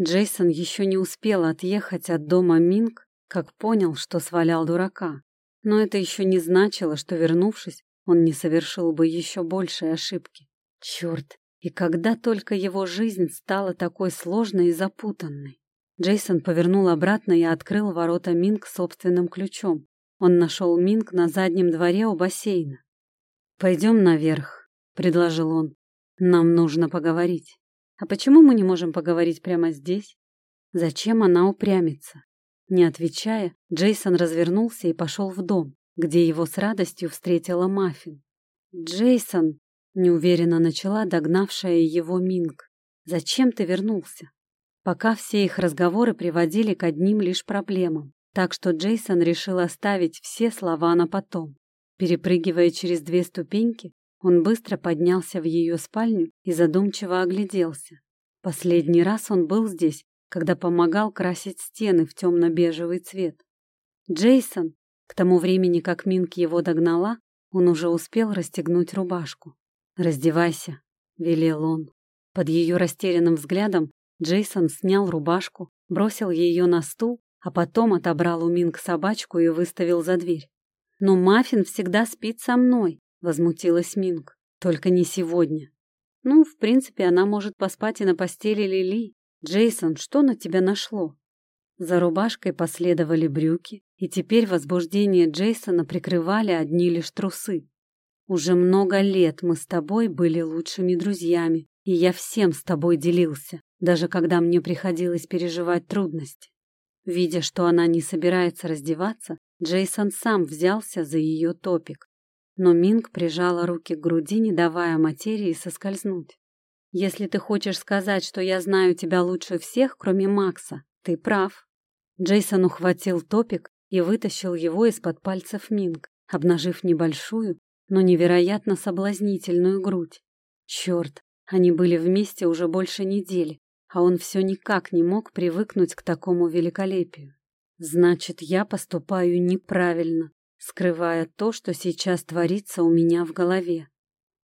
Джейсон еще не успел отъехать от дома Минг, как понял, что свалял дурака. Но это еще не значило, что, вернувшись, он не совершил бы еще большей ошибки. Черт, и когда только его жизнь стала такой сложной и запутанной. Джейсон повернул обратно и открыл ворота Минг собственным ключом. Он нашел Минг на заднем дворе у бассейна. «Пойдем наверх», — предложил он. «Нам нужно поговорить». «А почему мы не можем поговорить прямо здесь?» Зачем она упрямится? Не отвечая, Джейсон развернулся и пошел в дом, где его с радостью встретила Маффин. «Джейсон!» — неуверенно начала догнавшая его Минг. «Зачем ты вернулся?» Пока все их разговоры приводили к одним лишь проблемам, так что Джейсон решил оставить все слова на потом. Перепрыгивая через две ступеньки, он быстро поднялся в ее спальню и задумчиво огляделся. Последний раз он был здесь, когда помогал красить стены в темно-бежевый цвет. Джейсон, к тому времени, как Минк его догнала, он уже успел расстегнуть рубашку. «Раздевайся», — велел он. Под ее растерянным взглядом Джейсон снял рубашку, бросил ее на стул, а потом отобрал у Минк собачку и выставил за дверь. «Но Маффин всегда спит со мной», — возмутилась Минк. «Только не сегодня». «Ну, в принципе, она может поспать и на постели Лили. Джейсон, что на тебя нашло?» За рубашкой последовали брюки, и теперь возбуждение Джейсона прикрывали одни лишь трусы. «Уже много лет мы с тобой были лучшими друзьями, и я всем с тобой делился, даже когда мне приходилось переживать трудности». Видя, что она не собирается раздеваться, Джейсон сам взялся за ее топик. Но Минг прижала руки к груди, не давая материи соскользнуть. «Если ты хочешь сказать, что я знаю тебя лучше всех, кроме Макса, ты прав». Джейсон ухватил топик и вытащил его из-под пальцев Минг, обнажив небольшую, но невероятно соблазнительную грудь. Черт, они были вместе уже больше недели, а он все никак не мог привыкнуть к такому великолепию. Значит, я поступаю неправильно, скрывая то, что сейчас творится у меня в голове.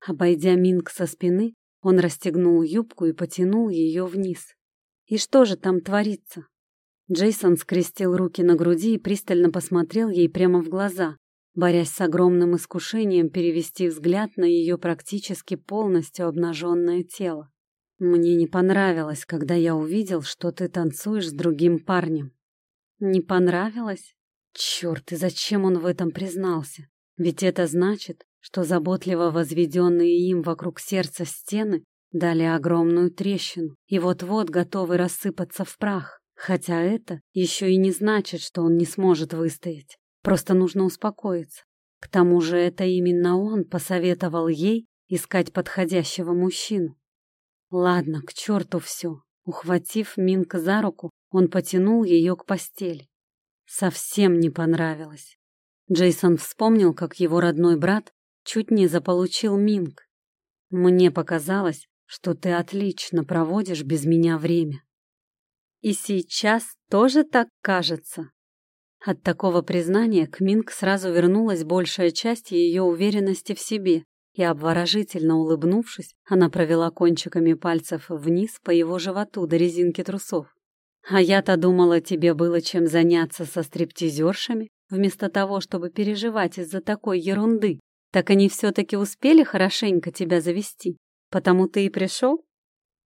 Обойдя Минг со спины, он расстегнул юбку и потянул ее вниз. И что же там творится? Джейсон скрестил руки на груди и пристально посмотрел ей прямо в глаза, борясь с огромным искушением перевести взгляд на ее практически полностью обнаженное тело. «Мне не понравилось, когда я увидел, что ты танцуешь с другим парнем», не понравилось? Черт, и зачем он в этом признался? Ведь это значит, что заботливо возведенные им вокруг сердца стены дали огромную трещину и вот-вот готовы рассыпаться в прах. Хотя это еще и не значит, что он не сможет выстоять. Просто нужно успокоиться. К тому же это именно он посоветовал ей искать подходящего мужчину. Ладно, к черту все. Ухватив Минка за руку, он потянул ее к постели. Совсем не понравилось. Джейсон вспомнил, как его родной брат чуть не заполучил Минг. Мне показалось, что ты отлично проводишь без меня время. И сейчас тоже так кажется. От такого признания к Минг сразу вернулась большая часть ее уверенности в себе, и, обворожительно улыбнувшись, она провела кончиками пальцев вниз по его животу до резинки трусов. А я-то думала, тебе было чем заняться со стриптизершами, вместо того, чтобы переживать из-за такой ерунды. Так они все-таки успели хорошенько тебя завести, потому ты и пришел?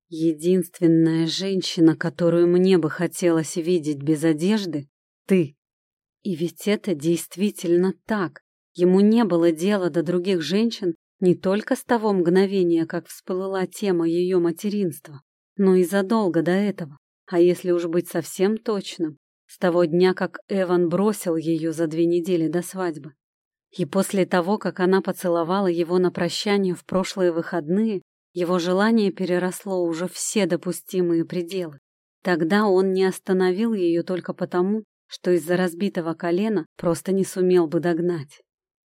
Единственная женщина, которую мне бы хотелось видеть без одежды, ты. И ведь это действительно так. Ему не было дела до других женщин не только с того мгновения, как всплыла тема ее материнства, но и задолго до этого. А если уж быть совсем точным, с того дня, как Эван бросил ее за две недели до свадьбы. И после того, как она поцеловала его на прощание в прошлые выходные, его желание переросло уже все допустимые пределы. Тогда он не остановил ее только потому, что из-за разбитого колена просто не сумел бы догнать.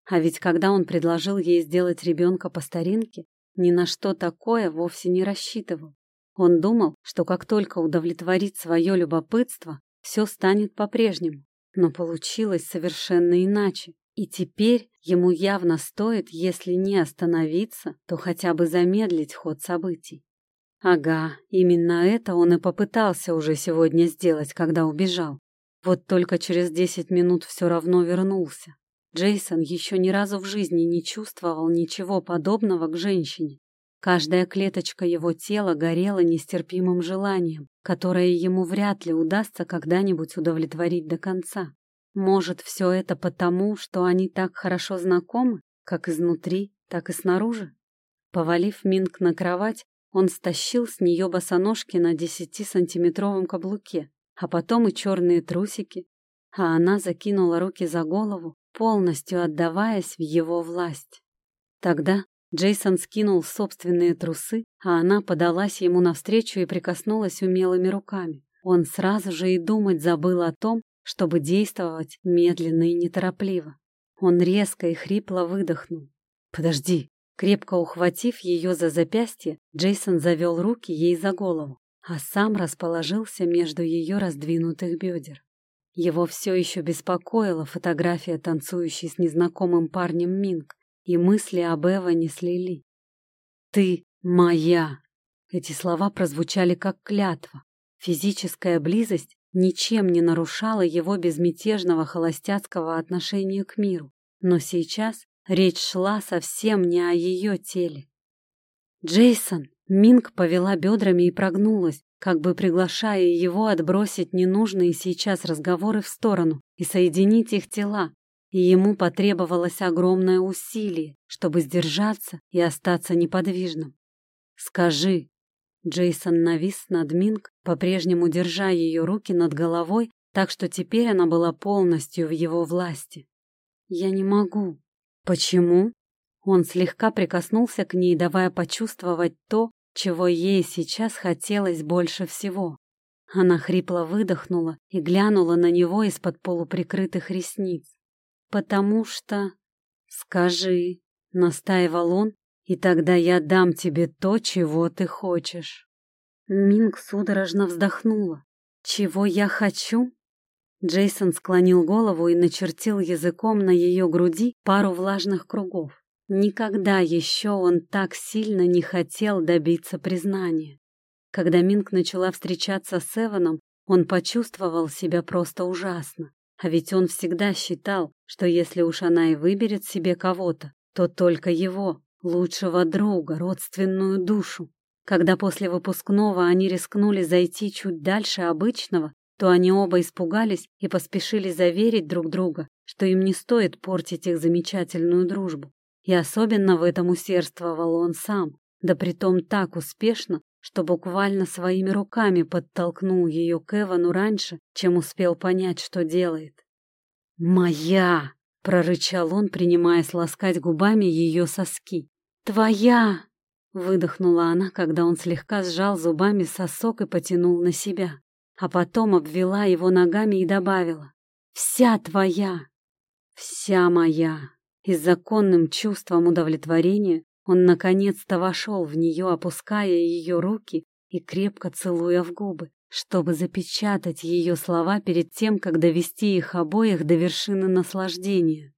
А ведь когда он предложил ей сделать ребенка по старинке, ни на что такое вовсе не рассчитывал. Он думал, что как только удовлетворит свое любопытство, все станет по-прежнему. Но получилось совершенно иначе. И теперь ему явно стоит, если не остановиться, то хотя бы замедлить ход событий. Ага, именно это он и попытался уже сегодня сделать, когда убежал. Вот только через десять минут все равно вернулся. Джейсон еще ни разу в жизни не чувствовал ничего подобного к женщине. Каждая клеточка его тела горела нестерпимым желанием, которое ему вряд ли удастся когда-нибудь удовлетворить до конца. Может, все это потому, что они так хорошо знакомы, как изнутри, так и снаружи? Повалив Минг на кровать, он стащил с нее босоножки на десятисантиметровом каблуке, а потом и черные трусики, а она закинула руки за голову, полностью отдаваясь в его власть. Тогда Джейсон скинул собственные трусы, а она подалась ему навстречу и прикоснулась умелыми руками. Он сразу же и думать забыл о том, чтобы действовать медленно и неторопливо. Он резко и хрипло выдохнул. «Подожди!» Крепко ухватив ее за запястье, Джейсон завел руки ей за голову, а сам расположился между ее раздвинутых бедер. Его все еще беспокоила фотография танцующей с незнакомым парнем Минг, и мысли об Эване слили. «Ты моя!» Эти слова прозвучали как клятва. Физическая близость ничем не нарушала его безмятежного холостяцкого отношения к миру. Но сейчас Речь шла совсем не о ее теле. «Джейсон!» Минг повела бедрами и прогнулась, как бы приглашая его отбросить ненужные сейчас разговоры в сторону и соединить их тела. И ему потребовалось огромное усилие, чтобы сдержаться и остаться неподвижным. «Скажи!» Джейсон навис над Минг, по-прежнему держа ее руки над головой, так что теперь она была полностью в его власти. «Я не могу», Почему? Он слегка прикоснулся к ней, давая почувствовать то, чего ей сейчас хотелось больше всего. Она хрипло выдохнула и глянула на него из-под полуприкрытых ресниц. «Потому что...» «Скажи», — настаивал он, «и тогда я дам тебе то, чего ты хочешь». Минг судорожно вздохнула. «Чего я хочу?» Джейсон склонил голову и начертил языком на ее груди пару влажных кругов. Никогда еще он так сильно не хотел добиться признания. Когда Минк начала встречаться с Эваном, он почувствовал себя просто ужасно. А ведь он всегда считал, что если уж она и выберет себе кого-то, то только его, лучшего друга, родственную душу. Когда после выпускного они рискнули зайти чуть дальше обычного, то они оба испугались и поспешили заверить друг друга, что им не стоит портить их замечательную дружбу. И особенно в этом усердствовал он сам, да притом так успешно, что буквально своими руками подтолкнул ее к Эвану раньше, чем успел понять, что делает. «Моя!» — прорычал он, принимаясь ласкать губами ее соски. «Твоя!» — выдохнула она, когда он слегка сжал зубами сосок и потянул на себя а потом обвела его ногами и добавила «Вся твоя, вся моя». И с законным чувством удовлетворения он наконец-то вошел в нее, опуская ее руки и крепко целуя в губы, чтобы запечатать ее слова перед тем, как довести их обоих до вершины наслаждения.